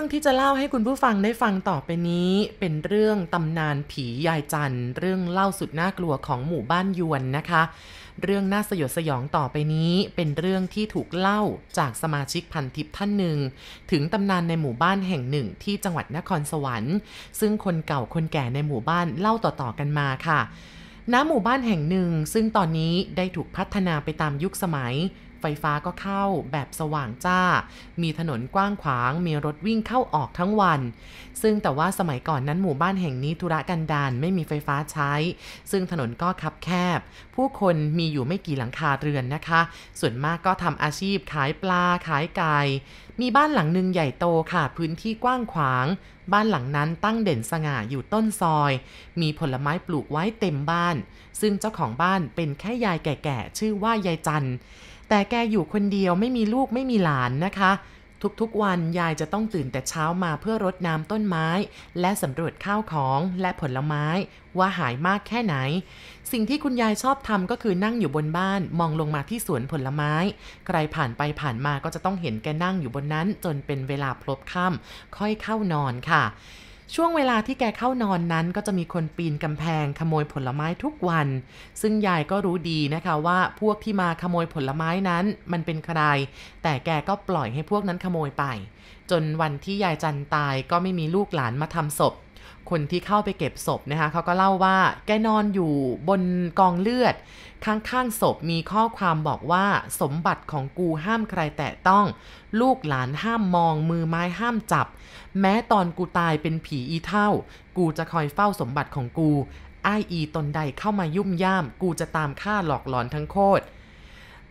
เรื่องที่จะเล่าให้คุณผู้ฟังได้ฟังต่อไปนี้ เป็นเรื่องตำนานผียายจันเรื่องเล่าสุดน่ากลัวของหมู่บ้านยวนนะคะ เรื่องน่าสยดสยองต่อไปนี้เป็นเรื่องที่ถูกเล่าจากสมาชิกพันทิพย์ท่านหนึ่ง ถึงตำนานในหมู่บ้านแห่งหนึ่งที่จังหวัดนครสวรรค์ ซึ่งคนเก่าคนแก่ในหมู่บ้านเล่าต่อๆกันมาค่ะณหมู่บ้านแห่งหนึ่งซึ่งตอนนี้ได้ถูกพัฒนาไปตามยุคสมัย ไฟฟ้าก็เข้าแบบสว่างจ้า มีถนนกว้างขวาง มีรถวิ่งเข้าออกทั้งวัน ซึ่งแต่ว่าสมัยก่อนนั้นหมู่บ้านแห่งนี้ธุระกันดารไม่มีไฟฟ้าใช้ ซึ่งถนนก็คับแคบ ผู้คนมีอยู่ไม่กี่หลังคาเรือนนะคะ ส่วนมากก็ทำอาชีพขายปลาขายไก่มีบ้านหลังหนึ่งใหญ่โตค่ะ พื้นที่กว้างขวาง บ้านหลังนั้นตั้งเด่นสง่าอยู่ต้นซอย มีผลไม้ปลูกไว้เต็มบ้าน ซึ่งเจ้าของบ้านเป็นแค่ยายแก่ๆ ชื่อว่ายายจัน แต่แกอยู่คนเดียวไม่มีลูกไม่มีหลานนะคะ ทุกๆวันยายจะต้องตื่นแต่เช้ามาเพื่อรดน้ำต้นไม้ และสำรวจข้าวของและผลไม้ว่าหายมากแค่ไหน สิ่งที่คุณยายชอบทำก็คือนั่งอยู่บนบ้านมองลงมาที่สวนผลไม้ ใครผ่านไปผ่านมาก็จะต้องเห็นแกนั่งอยู่บนนั้น จนเป็นเวลาพลบค่ำค่อยเข้านอนค่ะ ช่วงเวลาที่แกเข้านอนนั้นก็จะมีคนปีนกำแพงขโมยผลไม้ทุกวัน ซึ่งยายก็รู้ดีนะคะว่าพวกที่มาขโมยผลไม้นั้นมันเป็นใคร แต่แกก็ปล่อยให้พวกนั้นขโมยไป จนวันที่ยายจันตายก็ไม่มีลูกหลานมาทำศพ คนที่เข้าไปเก็บศพนะคะเขาก็เล่าว่าแกนอนอยู่บนกองเลือด ข้างๆศพมีข้อความบอกว่าสมบัติของกูห้ามใครแตะต้อง ลูกหลานห้ามมองมือไม้ห้ามจับ แม้ตอนกูตายเป็นผีอีเท่า กูจะคอยเฝ้าสมบัติของกูไออีตนใดเข้ามายุ่มย่าม กูจะตามฆ่าหลอกหลอนทั้งโคตร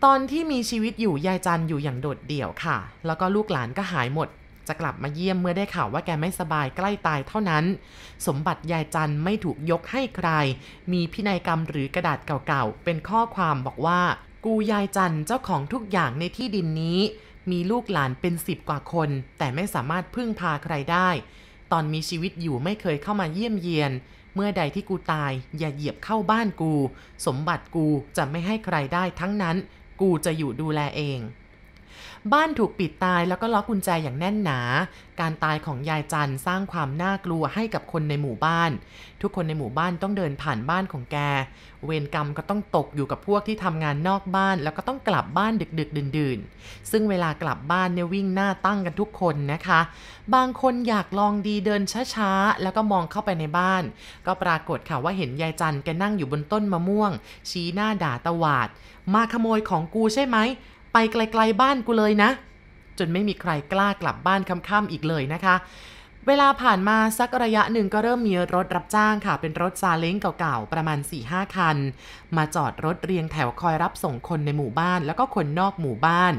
ตอนที่มีชีวิตอยู่ยายจันอยู่อย่างโดดเดี่ยวค่ะ แล้วก็ลูกหลานก็หายหมด จะกลับมาเยี่ยมเมื่อได้ข่าวว่าแกไม่สบายใกล้ตายเท่านั้น สมบัติยายจันไม่ถูกยกให้ใคร มีพินัยกรรมหรือกระดาษเก่าๆ เป็นข้อความบอกว่า กูยายจันเจ้าของทุกอย่างในที่ดินนี้ มีลูกหลานเป็นสิบกว่าคน แต่ไม่สามารถพึ่งพาใครได้ ตอนมีชีวิตอยู่ไม่เคยเข้ามาเยี่ยมเยียนเมื่อใดที่กูตายอย่าเหยียบเข้าบ้านกู สมบัติกูจะไม่ให้ใครได้ทั้งนั้น กูจะอยู่ดูแลเอง บ้านถูกปิดตายแล้วก็ล็อกกุญแจอย่างแน่นหนา การตายของยายจันสร้างความน่ากลัวให้กับคนในหมู่บ้าน ทุกคนในหมู่บ้านต้องเดินผ่านบ้านของแก เวรกรรมก็ต้องตกอยู่กับพวกที่ทำงานนอกบ้าน แล้วก็ต้องกลับบ้านดึกๆ ดื่นๆ ซึ่งเวลากลับบ้านเนี่ยวิ่งหน้าตั้งกันทุกคนนะคะ บางคนอยากลองดีเดินช้าๆ แล้วก็มองเข้าไปในบ้าน ก็ปรากฏค่ะว่าเห็นยายจันแกนั่งอยู่บนต้นมะม่วง ชี้หน้าด่าตวาด มาขโมยของกูใช่ไหม ไปไกลๆบ้านกูเลยนะ จนไม่มีใครกล้ากลับบ้านค่ำๆอีกเลยนะคะ เวลาผ่านมาสักระยะหนึ่งก็เริ่มมีรถรับจ้างค่ะ เป็นรถซาเล้งเก่าๆ ประมาณ 4-5 คัน มาจอดรถเรียงแถวคอยรับส่งคนในหมู่บ้าน แล้วก็คนนอกหมู่บ้าน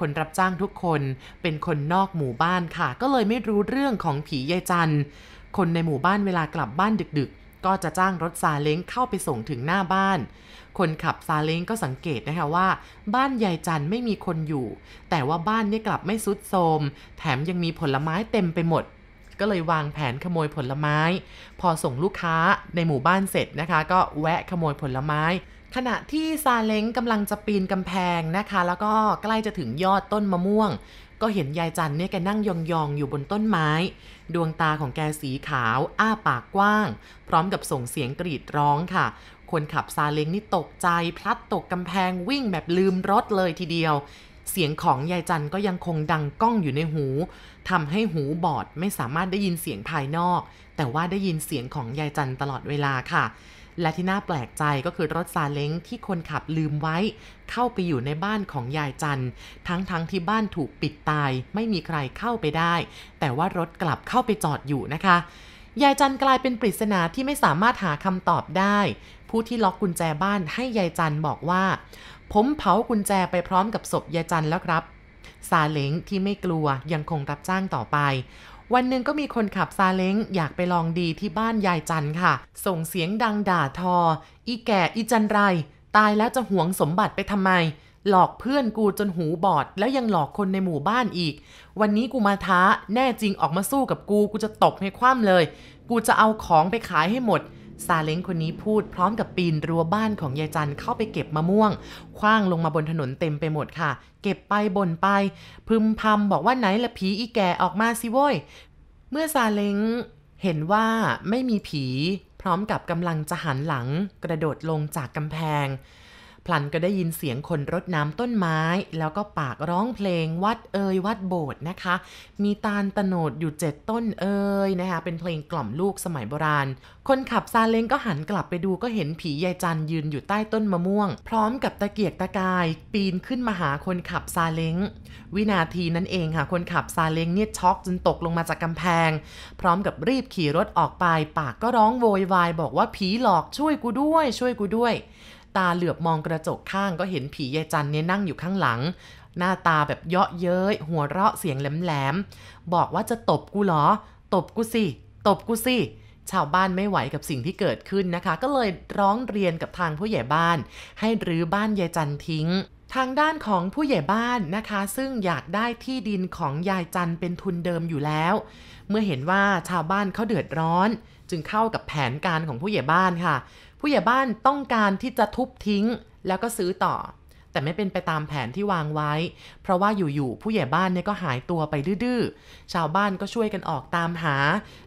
คนรับจ้างทุกคนเป็นคนนอกหมู่บ้านค่ะ ก็เลยไม่รู้เรื่องของผียายจันคนในหมู่บ้านเวลากลับบ้านดึก ก็จะจ้างรถซาเล้งเข้าไปส่งถึงหน้าบ้าน คนขับซาเล้งก็สังเกตนะคะว่า บ้านยายจันไม่มีคนอยู่ แต่ว่าบ้านเนี่ยกลับไม่สุดโทมแถมยังมีผลไม้เต็มไปหมด ก็เลยวางแผนขโมยผลไม้ พอส่งลูกค้าในหมู่บ้านเสร็จนะคะ ก็แวะขโมยผลไม้ขณะที่ซาเล้งกำลังจะปีนกำแพงนะคะ แล้วก็ใกล้จะถึงยอดต้นมะม่วง ก็เห็นยายจันเนี่ยแกนั่งยองๆอยู่บนต้นไม้ ดวงตาของแกสีขาว อ้าปากกว้าง พร้อมกับส่งเสียงกรีดร้องค่ะ คนขับซาเล้งนี่ตกใจ พลัดตกกำแพงวิ่งแบบลืมรถเลยทีเดียว เสียงของยายจันก็ยังคงดังก้องอยู่ในหูทำให้หูบอดไม่สามารถได้ยินเสียงภายนอก แต่ว่าได้ยินเสียงของยายจันตลอดเวลาค่ะ และที่น่าแปลกใจก็คือรถซาเล้งที่คนขับลืมไว้ เข้าไปอยู่ในบ้านของยายจันทั้งๆทที่บ้านถูกปิดตาย ไม่มีใครเข้าไปได้ แต่ว่ารถกลับเข้าไปจอดอยู่นะคะยายจันกลายเป็นปริศนาที่ไม่สามารถหาคำตอบได้ ผู้ที่ล็อกกุญแจบ้านให้ยายจันบอกว่า ผมเผากุญแจไปพร้อมกับศพยายจันแล้วครับซาเล้งที่ไม่กลัวยังคงรับจ้างต่อไป วันหนึ่งก็มีคนขับซาเล้งอยากไปลองดีที่บ้านยายจันค่ะ ส่งเสียงดังด่าทอ อีแก่อีจันไร ตายแล้วจะหวงสมบัติไปทำไม หลอกเพื่อนกูจนหูบอด แล้วยังหลอกคนในหมู่บ้านอีก วันนี้กูมาท้า แน่จริงออกมาสู้กับกู กูจะตบให้คว่ำเลย กูจะเอาของไปขายให้หมด ซาเล้งคนนี้พูดพร้อมกับปีนรั้วบ้านของยายจันเข้าไปเก็บมะม่วง คว้างลงมาบนถนนเต็มไปหมดค่ะ เก็บไปบ่นไป พึมพำบอกว่าไหนละผีอีแก่ออกมาสิโว้ย เมื่อซาเล้งเห็นว่าไม่มีผี พร้อมกับกำลังจะหันหลัง กระโดดลงจากกำแพง ลันก็ได้ยินเสียงคนรดน้ำต้นไม้ แล้วก็ปากร้องเพลงวัดเอยวัดโบสถ์นะคะ มีตาลตโนดอยู่เจ็ดต้นเอยนะคะ เป็นเพลงกล่อมลูกสมัยโบราณ คนขับซาเล้งก็หันกลับไปดูก็เห็นผียายจันยืนอยู่ใต้ต้นมะม่วง พร้อมกับตะเกียกตะกาย ปีนขึ้นมาหาคนขับซาเล้ง วินาทีนั้นเองค่ะ คนขับซาเล้งเนี่ยช็อกจนตกลงมาจากกำแพง พร้อมกับรีบขี่รถออกไป ปากก็ร้องโวยวายบอกว่าผีหลอกช่วยกูด้วย ช่วยกูด้วย ตาเหลือบมองกระจกข้างก็เห็นผียายจันเนี่ยนั่งอยู่ข้างหลัง หน้าตาแบบเยาะเย้ย หัวเราะเสียงแหลมๆ บอกว่าจะตบกูเหรอ ตบกูสิ ตบกูสิชาวบ้านไม่ไหวกับสิ่งที่เกิดขึ้นนะคะ ก็เลยร้องเรียนกับทางผู้ใหญ่บ้าน ให้รื้อบ้านยายจันทิ้ง ทางด้านของผู้ใหญ่บ้านนะคะ ซึ่งอยากได้ที่ดินของยายจันเป็นทุนเดิมอยู่แล้ว เมื่อเห็นว่าชาวบ้านเขาเดือดร้อน จึงเข้ากับแผนการของผู้ใหญ่บ้านค่ะ ผู้ใหญ่บ้านต้องการที่จะทุบทิ้งแล้วก็ซื้อต่อ แต่ไม่เป็นไปตามแผนที่วางไว้ เพราะว่าอยู่ๆผู้ใหญ่บ้านเนี่ยก็หายตัวไปดื้อๆชาวบ้านก็ช่วยกันออกตามหา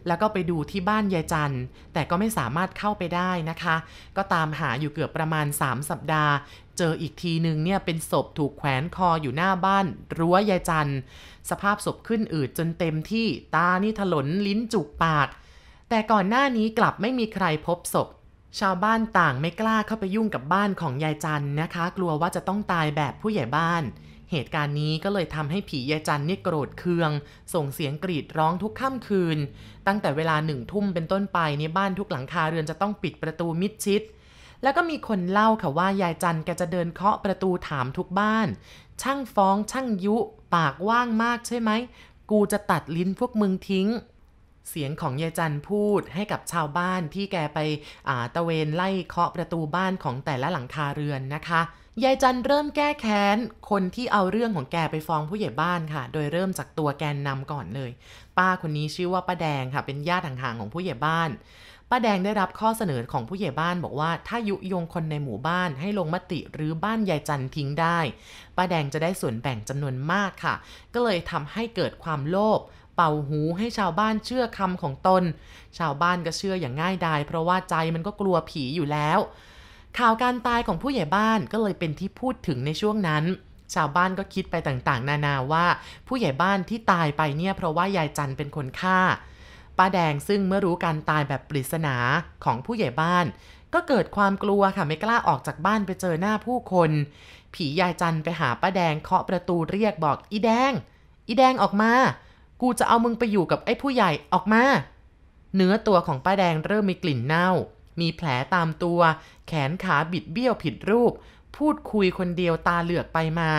แล้วก็ไปดูที่บ้านยายจันแต่ก็ไม่สามารถเข้าไปได้นะคะ ก็ตามหาอยู่เกือบประมาณ 3 สัปดาห์ เจออีกทีหนึ่งเนี่ยเป็นศพถูกแขวนคออยู่หน้าบ้านรั้วยายจันสภาพศพขึ้นอืดจนเต็มที่ตานี่ถลนลิ้นจุกปาก แต่ก่อนหน้านี้กลับไม่มีใครพบศพ ชาวบ้านต่างไม่กล้าเข้าไปยุ่งกับบ้านของยายจันนะคะ กลัวว่าจะต้องตายแบบผู้ใหญ่บ้าน เหตุการณ์นี้ก็เลยทำให้ผียายจันเนี่ยโกรธเคือง ส่งเสียงกรีดร้องทุกค่ำคืน ตั้งแต่เวลาหนึ่งทุ่มเป็นต้นไปเนี่ยบ้านทุกหลังคาเรือนจะต้องปิดประตูมิดชิด แล้วก็มีคนเล่าค่ะว่ายายจันแกจะเดินเคาะประตูถามทุกบ้าน ช่างฟ้องช่างยุ ปากว่างมากใช่ไหมกูจะตัดลิ้นพวกมึงทิ้ง เสียงของยายจันพูดให้กับชาวบ้านที่แกไปอ่าตะเวนไล่เคาะประตูบ้านของแต่ละหลังคาเรือนนะคะยายจันเริ่มแก้แค้น คนที่เอาเรื่องของแกไปฟ้องผู้ใหญ่บ้านค่ะ โดยเริ่มจากตัวแกนนำก่อนเลย ป้าคนนี้ชื่อว่าป้าแดงค่ะ เป็นญาติห่างๆของผู้ใหญ่บ้าน ป้าแดงได้รับข้อเสนอของผู้ใหญ่บ้านบอกว่า ถ้ายุยงคนในหมู่บ้านให้ลงมติหรือบ้านยายจันทิ้งได้ ป้าแดงจะได้ส่วนแบ่งจำนวนมากค่ะ ก็เลยทำให้เกิดความโลภ เป่าหูให้ชาวบ้านเชื่อคำของตน ชาวบ้านก็เชื่ออย่างง่ายดายเพราะว่าใจมันก็กลัวผีอยู่แล้ว ข่าวการตายของผู้ใหญ่บ้านก็เลยเป็นที่พูดถึงในช่วงนั้น ชาวบ้านก็คิดไปต่างๆ นานาว่า ผู้ใหญ่บ้านที่ตายไปเนี่ยเพราะว่ายายจันเป็นคนฆ่าป้าแดงซึ่งเมื่อรู้การตายแบบปริศนาของผู้ใหญ่บ้าน ก็เกิดความกลัวค่ะไม่กล้าออกจากบ้านไปเจอหน้าผู้คน ผียายจันไปหาป้าแดงเคาะประตูเรียกบอกอีแดง อีแดงออกมา กูจะเอามึงไปอยู่กับไอ้ผู้ใหญ่ออกมา เนื้อตัวของป้าแดงเริ่มมีกลิ่นเน่า มีแผลตามตัว แขนขาบิดเบี้ยวผิดรูป พูดคุยคนเดียวตาเหลือกไปมา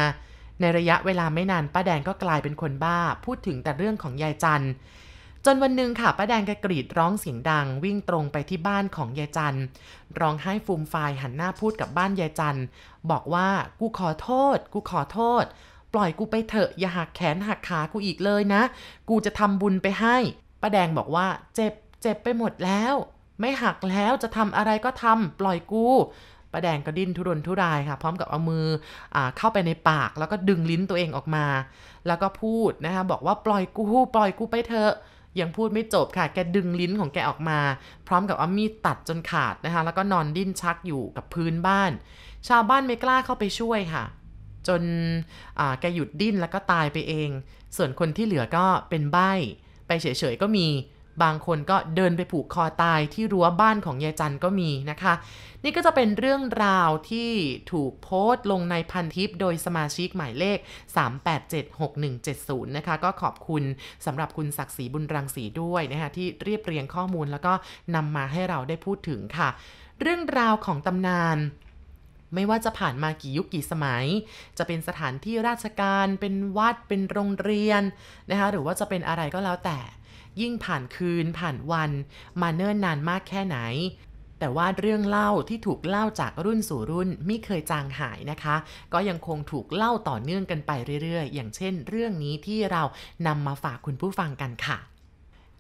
ในระยะเวลาไม่นานป้าแดงก็กลายเป็นคนบ้า พูดถึงแต่เรื่องของยายจันจนวันหนึ่งค่ะป้าแดงแกกรีดร้องเสียงดัง วิ่งตรงไปที่บ้านของยายจันร้องไห้ฟูมฟายหันหน้าพูดกับบ้านยายจันบอกว่ากูขอโทษ กูขอโทษ ปล่อยกูไปเถอะอย่าหักแขนหักขากูอีกเลยนะ กูจะทำบุญไปให้ป้าแดงบอกว่าเจ็บเจ็บไปหมดแล้ว ไม่หักแล้วจะทำอะไรก็ทำปล่อยกูป้าแดงก็ดิ้นทุรนทุรายค่ะ พร้อมกับเอามืออเข้าไปในปาก แล้วก็ดึงลิ้นตัวเองออกมา แล้วก็พูดนะคะบอกว่าปล่อยกูปล่อยกูไปเถอะยังพูดไม่จบค่ะ แกดึงลิ้นของแกออกมา พร้อมกับเอามีดตัดจนขาดนะคะ แล้วก็นอนดิ้นชักอยู่กับพื้นบ้าน ชาวบ้านไม่กล้าเข้าไปช่วยค่ะ จนแกหยุดดิ้นแล้วก็ตายไปเอง ส่วนคนที่เหลือก็เป็นใบ้ไปเฉยๆก็มีบางคนก็เดินไปผูกคอตายที่รั้วบ้านของยายจันก็มีนะคะ นี่ก็จะเป็นเรื่องราวที่ถูกโพสต์ลงในพันทิปโดยสมาชิกหมายเลข 3876170 นะคะ ก็ขอบคุณสำหรับคุณศักดิ์ศรีบุญรังสีด้วยนะคะที่เรียบเรียงข้อมูลแล้วก็นำมาให้เราได้พูดถึงค่ะ เรื่องราวของตำนาน ไม่ว่าจะผ่านมากี่ยุคกี่สมัย จะเป็นสถานที่ราชการเป็นวัดเป็นโรงเรียนนะคะหรือว่าจะเป็นอะไรก็แล้วแต่ ยิ่งผ่านคืนผ่านวัน มาเนิ่นนานมากแค่ไหนแต่ว่าเรื่องเล่าที่ถูกเล่าจากรุ่นสู่รุ่นไม่เคยจางหายนะคะ ก็ยังคงถูกเล่าต่อเนื่องกันไปเรื่อยๆ อย่างเช่น เรื่องนี้ที่เรานำมาฝากคุณผู้ฟังกันค่ะ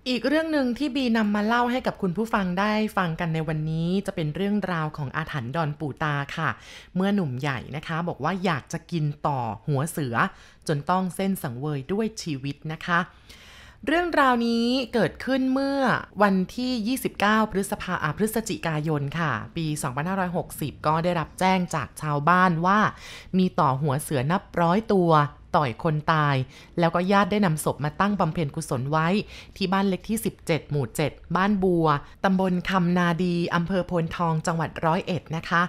อีกเรื่องหนึ่งที่บีนำมาเล่าให้กับคุณผู้ฟังได้ฟังกันในวันนี้จะเป็นเรื่องราวของอาถรรพ์ดอนปู่ตาค่ะ เมื่อหนุ่มใหญ่นะคะ บอกว่าอยากจะกินต่อหัวเสือ จนต้องเส้นสังเวยด้วยชีวิตนะคะ เรื่องราวนี้เกิดขึ้นเมื่อวันที่ 29 พฤษภาพฤศจิกายนค่ะ ปี 2560 ก็ได้รับแจ้งจากชาวบ้านว่า มีต่อหัวเสือนับร้อยตัว ต่อยคนตาย แล้วก็ญาติได้นำศพมาตั้งบำเพ็ญกุศลไว้ ที่บ้านเล็กที่ 17 หมู่ 7 บ้านบัวตำบลคำนาดีอำเภอโพนทองจังหวัดร้อยเอ็ดนะคะ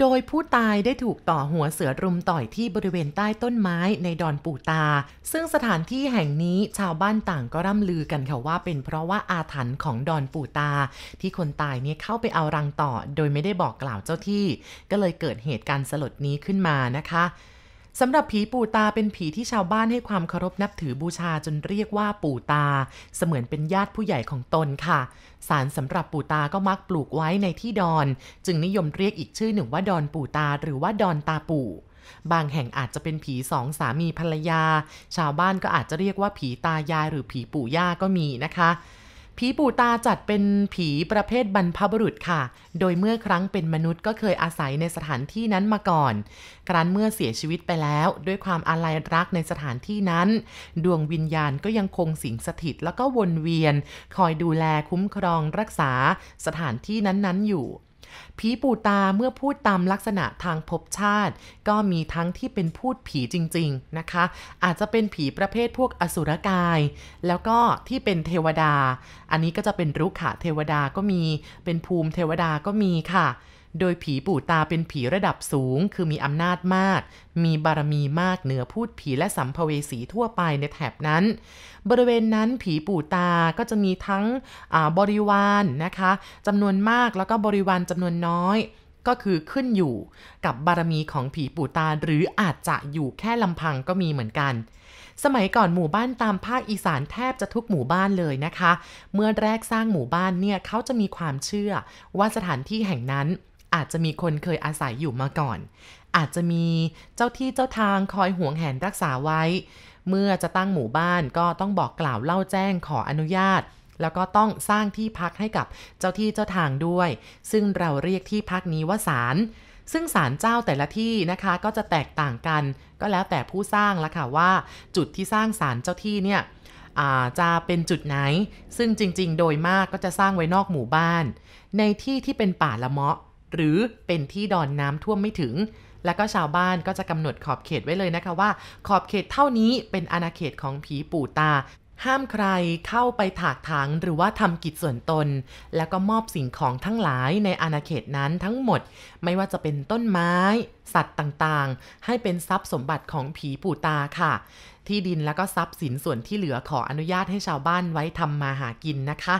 โดยผู้ตายได้ถูกต่อหัวเสือรุมต่อยที่บริเวณใต้ต้นไม้ในดอนปูตา ซึ่งสถานที่แห่งนี้ชาวบ้านต่างก็ร่ำลือกันค่ะว่าเป็นเพราะว่าอาถรรพ์ของดอนปูตา ที่คนตายเนี่ยเข้าไปเอารังต่อ โดยไม่ได้บอกกล่าวเจ้าที่ ก็เลยเกิดเหตุการณ์สลดนี้ขึ้นมานะคะ สำหรับผีปู่ตาเป็นผีที่ชาวบ้านให้ความเคารพนับถือบูชาจนเรียกว่าปู่ตา เสมือนเป็นญาติผู้ใหญ่ของตนค่ะ สารสำหรับปู่ตาก็มักปลูกไว้ในที่ดอน จึงนิยมเรียกอีกชื่อหนึ่งว่าดอนปู่ตา หรือว่าดอนตาปู่บางแห่งอาจจะเป็นผีสองสามีภรรยา ชาวบ้านก็อาจจะเรียกว่าผีตายายหรือผีปู่ย่าก็มีนะคะ ผีปู่ตาจัดเป็นผีประเภทบรรพบุรุษค่ะ โดยเมื่อครั้งเป็นมนุษย์ก็เคยอาศัยในสถานที่นั้นมาก่อน ครั้นเมื่อเสียชีวิตไปแล้ว ด้วยความอาลัยรักในสถานที่นั้น ดวงวิญญาณก็ยังคงสิงสถิตแล้วก็วนเวียน คอยดูแลคุ้มครองรักษาสถานที่นั้นๆอยู่ ผีปู่ตาเมื่อพูดตามลักษณะทางภพชาติ ก็มีทั้งที่เป็นพูดผีจริง ๆนะคะ อาจจะเป็นผีประเภทพวกอสุรกาย แล้วก็ที่เป็นเทวดา อันนี้ก็จะเป็นรุกขะเทวดาก็มี เป็นภูมิเทวดาก็มีค่ะ โดยผีปู่ตาเป็นผีระดับสูง คือมีอำนาจมาก มีบารมีมากเหนือพูดผีและสัมภเวสีทั่วไปในแถบนั้น บริเวณนั้นผีปู่ตาก็จะมีทั้งบริวารนนะคะจำนวนมากแล้วก็บริวารจำนวนน้อยก็คือขึ้นอยู่กับบารมีของผีปู่ตาหรืออาจจะอยู่แค่ลำพังก็มีเหมือนกัน สมัยก่อนหมู่บ้านตามภาคอีสานแทบจะทุกหมู่บ้านเลยนะคะ เมื่อแรกสร้างหมู่บ้านเนี่ยเขาจะมีความเชื่อว่าสถานที่แห่งนั้น อาจจะมีคนเคยอาศัยอยู่มาก่อน อาจจะมีเจ้าที่เจ้าทางคอยห่วงแหนรักษาไว้ เมื่อจะตั้งหมู่บ้านก็ต้องบอกกล่าวเล่าแจ้งขออนุญาต แล้วก็ต้องสร้างที่พักให้กับเจ้าที่เจ้าทางด้วย ซึ่งเราเรียกที่พักนี้ว่าศาลซึ่งศาลเจ้าแต่ละที่นะคะก็จะแตกต่างกัน ก็แล้วแต่ผู้สร้างละค่ะว่าจุดที่สร้างศาลเจ้าที่เนี่ยจะเป็นจุดไหน ซึ่งจริงๆ โดยมากก็จะสร้างไว้นอกหมู่บ้าน ในที่ที่เป็นป่าละเมาะ หรือเป็นที่ดอนน้ำท่วมไม่ถึง แล้วก็ชาวบ้านก็จะกำหนดขอบเขตไว้เลยนะคะว่า ขอบเขตเท่านี้เป็นอาณาเขตของผีปู่ตา ห้ามใครเข้าไปถากถางหรือว่าทำกิจส่วนตน แล้วก็มอบสิ่งของทั้งหลายในอาณาเขตนั้นทั้งหมด ไม่ว่าจะเป็นต้นไม้ สัตว์ต่างๆ ให้เป็นทรัพย์สมบัติของผีปู่ตาค่ะ ที่ดินแล้วก็ทรัพย์สินส่วนที่เหลือขออนุญาตให้ชาวบ้านไว้ทำมาหากินนะคะ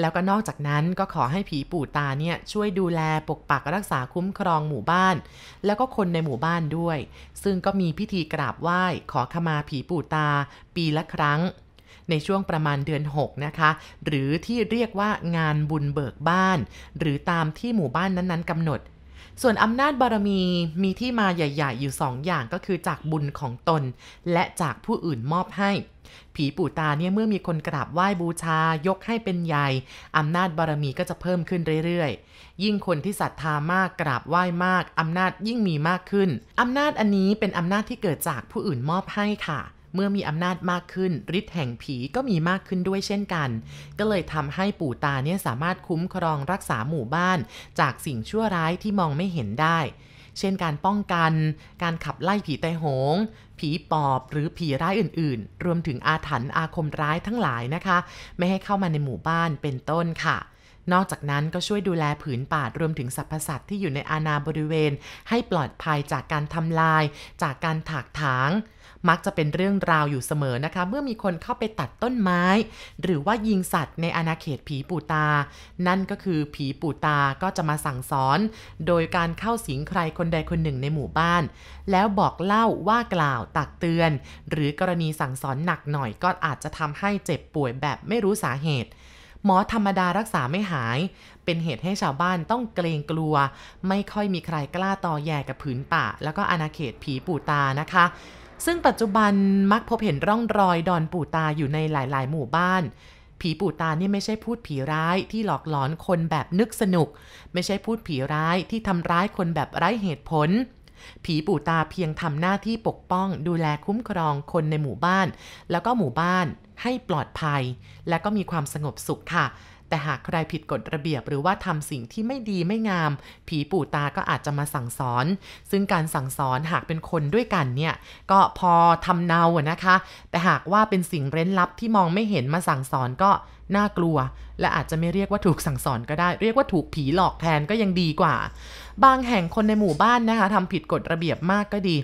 แล้วก็นอกจากนั้นก็ขอให้ผีปู่ตาเนี่ยช่วยดูแลปกปักรักษาคุ้มครองหมู่บ้าน แล้วก็คนในหมู่บ้านด้วย ซึ่งก็มีพิธีกราบไหว้ขอขมาผีปู่ตา ปีละครั้ง ในช่วงประมาณเดือน 6 นะคะ หรือที่เรียกว่างานบุญเบิกบ้าน หรือตามที่หมู่บ้านนั้นๆกำหนด ส่วนอำนาจบารมีมีที่มาใหญ่ ๆ อยู่สองอย่างก็คือจากบุญของตน และจากผู้อื่นมอบให้ ผีปู่ตาเนี่ยเมื่อมีคนกราบไหว้บูชายกให้เป็นใหญ่อำนาจบารมีก็จะเพิ่มขึ้นเรื่อยๆ ยิ่งคนที่ศรัทธามากกราบไหว้มากอำนาจยิ่งมีมากขึ้นอำนาจอันนี้เป็นอำนาจที่เกิดจากผู้อื่นมอบให้ค่ะ เมื่อมีอำนาจมากขึ้นฤทธิ์แห่งผีก็มีมากขึ้นด้วยเช่นกัน ก็เลยทำให้ปู่ตาเนี่ยสามารถคุ้มครองรักษาหมู่บ้าน จากสิ่งชั่วร้ายที่มองไม่เห็นได้ เช่นการป้องกัน การขับไล่ผีไตโหง ผีปอบหรือผีร้ายอื่นๆ รวมถึงอาถรรพ์อาคมร้ายทั้งหลายนะคะ ไม่ให้เข้ามาในหมู่บ้านเป็นต้นค่ะนอกจากนั้นก็ช่วยดูแลผืนป่ารวมถึงสรรพสัตว์ที่อยู่ในอาณาบริเวณ ให้ปลอดภัยจากการทำลาย จากการถากถาง มักจะเป็นเรื่องราวอยู่เสมอนะคะ เมื่อมีคนเข้าไปตัดต้นไม้ หรือว่ายิงสัตว์ในอาณาเขตผีปู่ตา นั่นก็คือผีปู่ตาก็จะมาสั่งสอน โดยการเข้าสิงใครคนใดคนหนึ่งในหมู่บ้าน แล้วบอกเล่าว่ากล่าวตักเตือน หรือกรณีสั่งสอนหนักหน่อยก็อาจจะทำให้เจ็บป่วยแบบไม่รู้สาเหตุหมอธรรมดารักษาไม่หาย เป็นเหตุให้ชาวบ้านต้องเกรงกลัว ไม่ค่อยมีใครกล้าต่อแย่กับผืนป่า แล้วก็อาณาเขตผีปู่ตานะคะ ซึ่งปัจจุบันมักพบเห็นร่องรอยดอนปู่ตาอยู่ในหลาย ๆ หมู่บ้าน ผีปู่ตานี่ไม่ใช่พูดผีร้ายที่หลอกหลอนคนแบบนึกสนุก ไม่ใช่พูดผีร้ายที่ทำร้ายคนแบบไร้เหตุผล ผีปู่ตาเพียงทำหน้าที่ปกป้อง ดูแลคุ้มครองคนในหมู่บ้าน แล้วก็หมู่บ้านให้ปลอดภัย และก็มีความสงบสุขค่ะ แต่หากใครผิดกฎระเบียบหรือว่าทำสิ่งที่ไม่ดีไม่งาม ผีปู่ตาก็อาจจะมาสั่งสอน ซึ่งการสั่งสอนหากเป็นคนด้วยกันเนี่ยก็พอทำเนาอะนะคะ แต่หากว่าเป็นสิ่งเร้นลับที่มองไม่เห็นมาสั่งสอนก็น่ากลัว และอาจจะไม่เรียกว่าถูกสั่งสอนก็ได้ เรียกว่าถูกผีหลอกแทนก็ยังดีกว่า บางแห่งคนในหมู่บ้านนะคะทำผิดกฎระเบียบมากก็ดี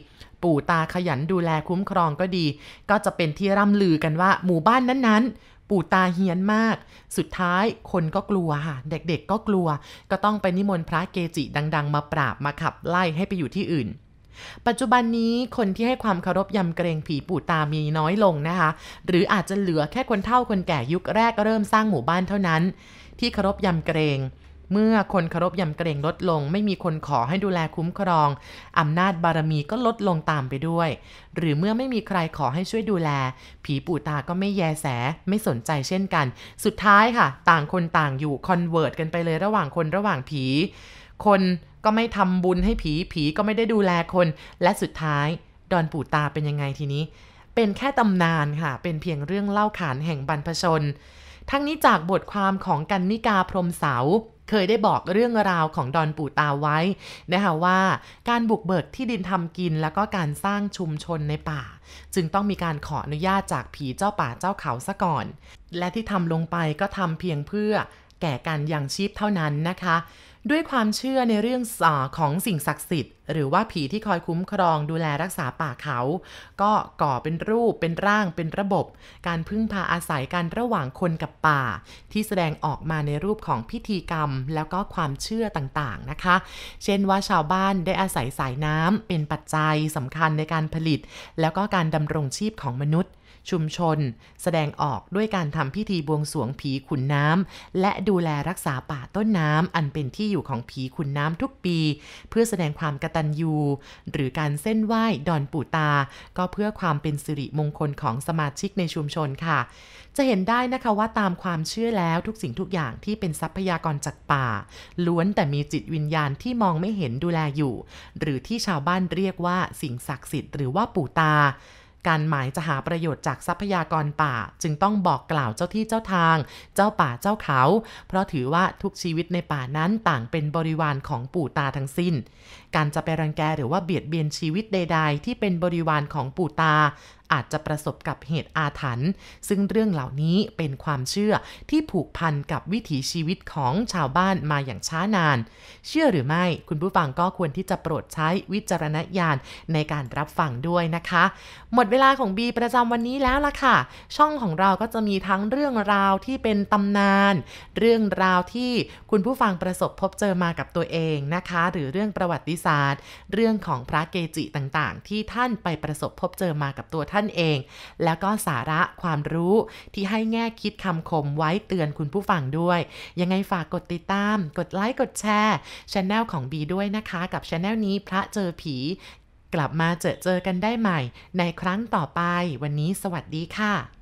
ปู่ตาขยันดูแลคุ้มครองก็ดี ก็จะเป็นที่ร่ำลือกันว่าหมู่บ้านนั้นๆ ปู่ตาเฮียนมาก สุดท้ายคนก็กลัวค่ะ เด็กๆก็กลัว ก็ต้องไปนิมนต์พระเกจิดัง ๆ มาปราบมาขับไล่ให้ไปอยู่ที่อื่น ปัจจุบันนี้คนที่ให้ความเคารพยำเกรงผีปู่ตามีน้อยลงนะคะ หรืออาจจะเหลือแค่คนเฒ่าคนแก่ยุคแรกก็เริ่มสร้างหมู่บ้านเท่านั้น ที่เคารพยำเกรง เมื่อคนเคารพยำเกรงลดลง ไม่มีคนขอให้ดูแลคุ้มครองอำนาจบารมีก็ลดลงตามไปด้วย หรือเมื่อไม่มีใครขอให้ช่วยดูแล ผีปู่ตาก็ไม่แยแส ไม่สนใจเช่นกัน สุดท้ายค่ะ ต่างคนต่างอยู่คอนเวิร์ตกันไปเลยระหว่างคนระหว่างผี คนก็ไม่ทำบุญให้ผีผีก็ไม่ได้ดูแลคน และสุดท้าย ดอนปู่ตาเป็นยังไงทีนี้ เป็นแค่ตำนานค่ะ เป็นเพียงเรื่องเล่าขานแห่งบรรพชน ทั้งนี้จากบทความของกันนิกาพรหมเสา เคยได้บอกเรื่องราวของดอนปู่ตาไว้นะคะว่าการบุกเบิกที่ดินทำกินแล้วก็การสร้างชุมชนในป่า จึงต้องมีการขออนุญาตจากผีเจ้าป่าเจ้าเขาซะก่อน และที่ทำลงไปก็ทำเพียงเพื่อแก่การยังชีพเท่านั้นนะคะ ด้วยความเชื่อในเรื่องอาของสิ่งศักดิ์สิทธิ์ หรือว่าผีที่คอยคุ้มครองดูแลรักษาป่าเขา ก็ก่อเป็นรูปเป็นร่างเป็นระบบ การพึ่งพาอาศัยกันระหว่างคนกับป่า ที่แสดงออกมาในรูปของพิธีกรรม แล้วก็ความเชื่อต่างๆนะคะ เช่นว่าชาวบ้านได้อาศัยสายน้ำเป็นปัจจัยสำคัญในการผลิต แล้วก็การดำรงชีพของมนุษย์ ชุมชน แสดงออกด้วยการทำพิธีบวงสรวงผีขุนน้ำและดูแลรักษาป่าต้นน้ำอันเป็นที่อยู่ของผีขุนน้ำทุกปี เพื่อแสดงความกตัญญูหรือการเส้นไหว้ดอนปู่ตา ก็เพื่อความเป็นสิริมงคลของสมาชิกในชุมชนค่ะ จะเห็นได้นะคะว่าตามความเชื่อแล้วทุกสิ่งทุกอย่างที่เป็นทรัพยากรจากป่า ล้วนแต่มีจิตวิญญาณที่มองไม่เห็นดูแลอยู่ หรือที่ชาวบ้านเรียกว่าสิ่งศักดิ์สิทธิ์หรือว่าปู่ตา การหมายจะหาประโยชน์จากทรัพยากรป่า จึงต้องบอกกล่าวเจ้าที่เจ้าทาง เจ้าป่าเจ้าเขา เพราะถือว่าทุกชีวิตในป่านั้นต่างเป็นบริวารของปู่ตาทั้งสิ้น การจะไปรังแกหรือว่าเบียดเบียนชีวิตใด ๆ ที่เป็นบริวารของปู่ตาอาจจะประสบกับเหตุอาถรรพ์ซึ่งเรื่องเหล่านี้เป็นความเชื่อที่ผูกพันกับวิถีชีวิตของชาวบ้านมาอย่างช้านาน เชื่อหรือไม่คุณผู้ฟังก็ควรที่จะโปรดใช้วิจารณญาณในการรับฟังด้วยนะคะ หมดเวลาของบีประจำวันนี้แล้วล่ะค่ะ ช่องของเราก็จะมีทั้งเรื่องราวที่เป็นตำนาน เรื่องราวที่คุณผู้ฟังประสบพบเจอมากับตัวเองนะคะ หรือเรื่องประวัติศาสตร์ เรื่องของพระเกจิต่างๆ ที่ท่านไปประสบพบเจอมากับตัวท่านท่านเอง แล้วก็สาระความรู้ที่ให้แง่คิดคำคมไว้เตือนคุณผู้ฟังด้วย ยังไงฝากกดติดตาม กดไลค์กดแชร์ช anel ของบีด้วยนะคะ กับช anel นี้พระเจอผี กลับมาเจอเจอกันได้ใหม่ ในครั้งต่อไป วันนี้สวัสดีค่ะ